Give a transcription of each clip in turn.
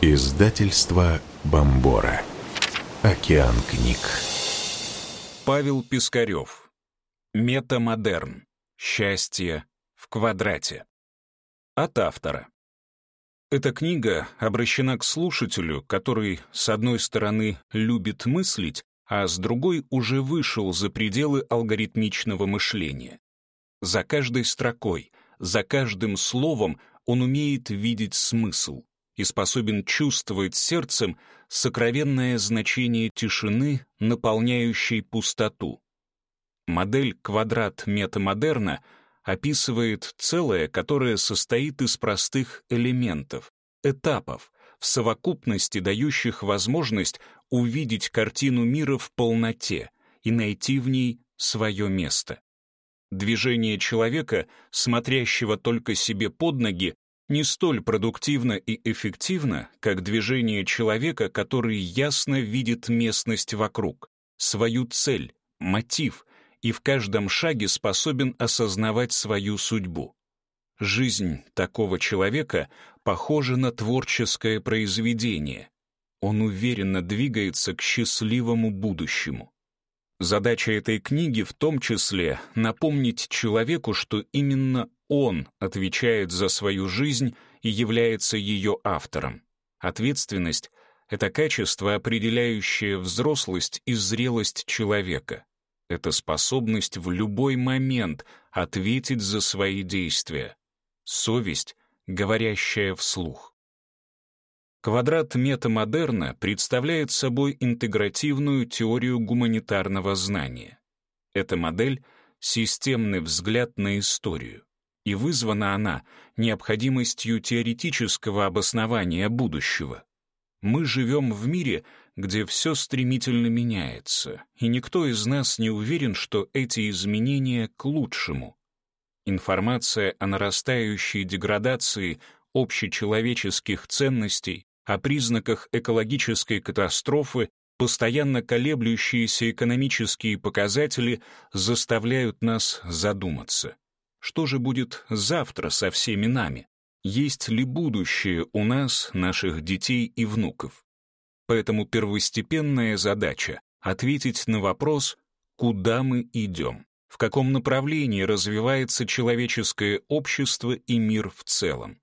Издательство Бомбора. Океан книг. Павел Пискарев. Метамодерн. Счастье в квадрате. От автора. Эта книга обращена к слушателю, который, с одной стороны, любит мыслить, а с другой уже вышел за пределы алгоритмичного мышления. За каждой строкой, за каждым словом он умеет видеть смысл и способен чувствовать сердцем сокровенное значение тишины, наполняющей пустоту. Модель квадрат метамодерна описывает целое, которое состоит из простых элементов, этапов, в совокупности дающих возможность увидеть картину мира в полноте и найти в ней свое место. Движение человека, смотрящего только себе под ноги, не столь продуктивно и эффективно, как движение человека, который ясно видит местность вокруг, свою цель, мотив и в каждом шаге способен осознавать свою судьбу. Жизнь такого человека похожа на творческое произведение. Он уверенно двигается к счастливому будущему. Задача этой книги в том числе напомнить человеку, что именно он отвечает за свою жизнь и является ее автором. Ответственность — это качество, определяющее взрослость и зрелость человека. Это способность в любой момент ответить за свои действия. Совесть, говорящая вслух. Квадрат метамодерна представляет собой интегративную теорию гуманитарного знания. Эта модель — системный взгляд на историю, и вызвана она необходимостью теоретического обоснования будущего. Мы живем в мире, где все стремительно меняется, и никто из нас не уверен, что эти изменения к лучшему. Информация о нарастающей деградации общечеловеческих ценностей о признаках экологической катастрофы, постоянно колеблющиеся экономические показатели заставляют нас задуматься. Что же будет завтра со всеми нами? Есть ли будущее у нас, наших детей и внуков? Поэтому первостепенная задача — ответить на вопрос, куда мы идем, в каком направлении развивается человеческое общество и мир в целом.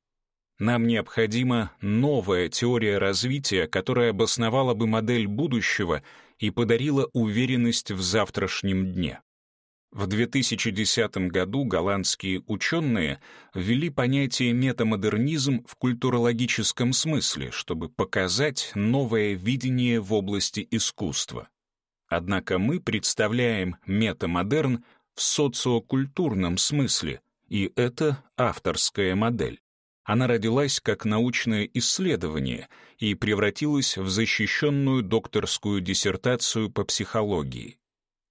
Нам необходима новая теория развития, которая обосновала бы модель будущего и подарила уверенность в завтрашнем дне. В 2010 году голландские ученые ввели понятие метамодернизм в культурологическом смысле, чтобы показать новое видение в области искусства. Однако мы представляем метамодерн в социокультурном смысле, и это авторская модель. Она родилась как научное исследование и превратилась в защищенную докторскую диссертацию по психологии.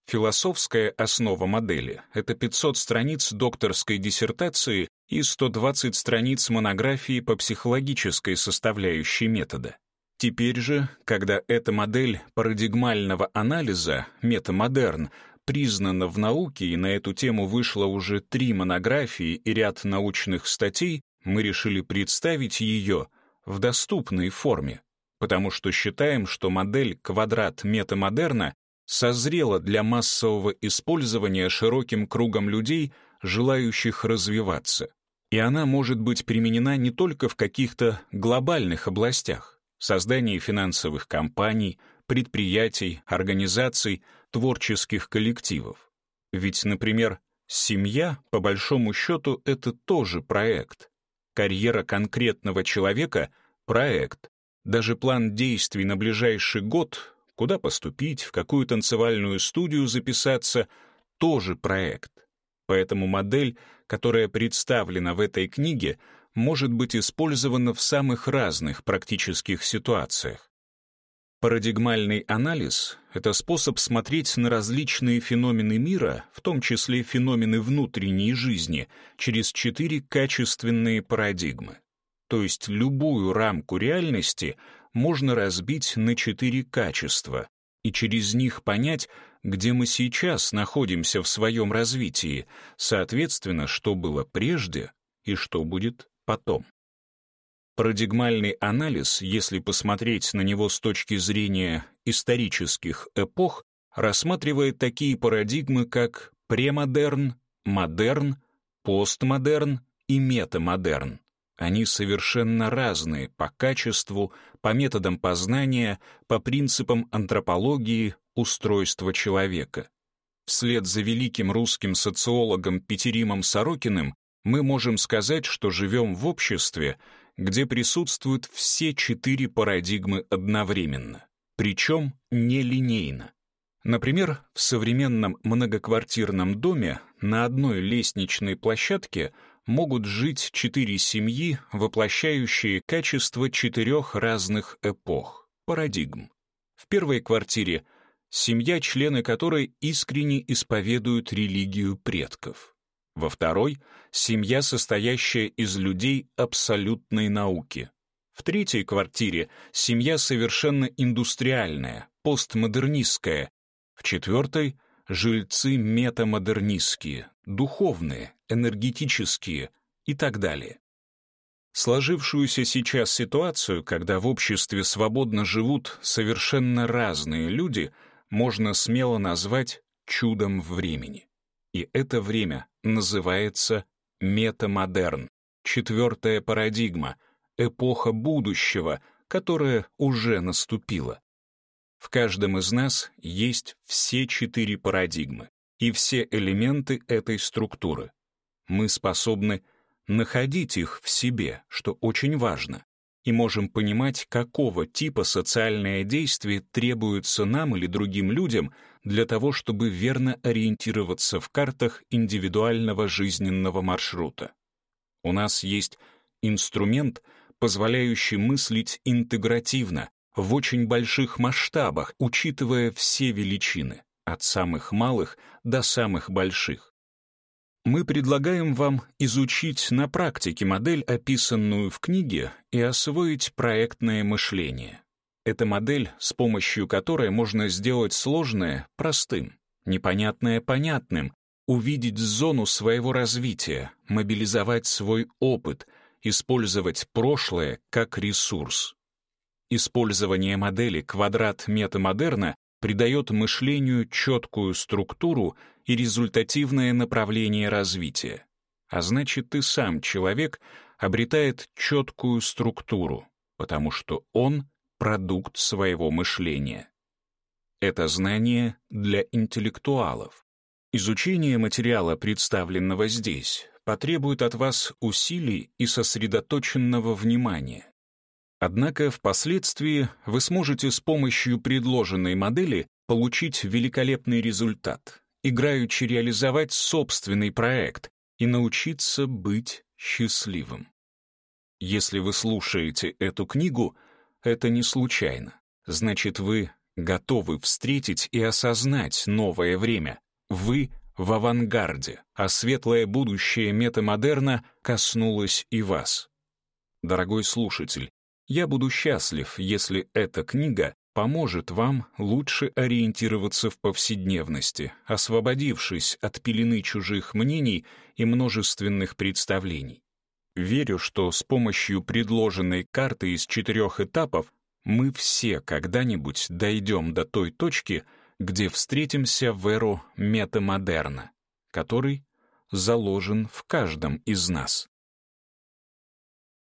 Философская основа модели — это 500 страниц докторской диссертации и 120 страниц монографии по психологической составляющей метода. Теперь же, когда эта модель парадигмального анализа, метамодерн, признана в науке и на эту тему вышло уже три монографии и ряд научных статей, мы решили представить ее в доступной форме, потому что считаем, что модель квадрат метамодерна созрела для массового использования широким кругом людей, желающих развиваться. И она может быть применена не только в каких-то глобальных областях — создании финансовых компаний, предприятий, организаций, творческих коллективов. Ведь, например, семья, по большому счету, это тоже проект — Карьера конкретного человека — проект. Даже план действий на ближайший год, куда поступить, в какую танцевальную студию записаться — тоже проект. Поэтому модель, которая представлена в этой книге, может быть использована в самых разных практических ситуациях. Парадигмальный анализ — это способ смотреть на различные феномены мира, в том числе феномены внутренней жизни, через четыре качественные парадигмы. То есть любую рамку реальности можно разбить на четыре качества и через них понять, где мы сейчас находимся в своем развитии, соответственно, что было прежде и что будет потом. Парадигмальный анализ, если посмотреть на него с точки зрения исторических эпох, рассматривает такие парадигмы, как премодерн, модерн, постмодерн и метамодерн. Они совершенно разные по качеству, по методам познания, по принципам антропологии, устройства человека. Вслед за великим русским социологом Петеримом Сорокиным мы можем сказать, что живем в обществе, где присутствуют все четыре парадигмы одновременно, причем нелинейно. Например, в современном многоквартирном доме на одной лестничной площадке могут жить четыре семьи, воплощающие качество четырех разных эпох, парадигм. В первой квартире семья, члены которой искренне исповедуют религию предков. Во второй — семья, состоящая из людей абсолютной науки. В третьей квартире семья совершенно индустриальная, постмодернистская. В четвертой — жильцы метамодернистские, духовные, энергетические и так далее. Сложившуюся сейчас ситуацию, когда в обществе свободно живут совершенно разные люди — можно смело назвать чудом времени. И это время называется метамодерн, четвертая парадигма, эпоха будущего, которая уже наступила. В каждом из нас есть все четыре парадигмы и все элементы этой структуры. Мы способны находить их в себе, что очень важно и можем понимать, какого типа социальное действие требуется нам или другим людям для того, чтобы верно ориентироваться в картах индивидуального жизненного маршрута. У нас есть инструмент, позволяющий мыслить интегративно, в очень больших масштабах, учитывая все величины, от самых малых до самых больших мы предлагаем вам изучить на практике модель, описанную в книге, и освоить проектное мышление. Это модель, с помощью которой можно сделать сложное простым, непонятное понятным, увидеть зону своего развития, мобилизовать свой опыт, использовать прошлое как ресурс. Использование модели квадрат метамодерна придает мышлению четкую структуру и результативное направление развития. А значит, ты сам, человек, обретает четкую структуру, потому что он — продукт своего мышления. Это знание для интеллектуалов. Изучение материала, представленного здесь, потребует от вас усилий и сосредоточенного внимания. Однако впоследствии вы сможете с помощью предложенной модели получить великолепный результат, играючи реализовать собственный проект и научиться быть счастливым. Если вы слушаете эту книгу, это не случайно. Значит, вы готовы встретить и осознать новое время. Вы в авангарде, а светлое будущее метамодерна коснулось и вас. Дорогой слушатель, я буду счастлив, если эта книга поможет вам лучше ориентироваться в повседневности, освободившись от пелены чужих мнений и множественных представлений. Верю, что с помощью предложенной карты из четырех этапов мы все когда-нибудь дойдем до той точки, где встретимся в эру метамодерна, который заложен в каждом из нас.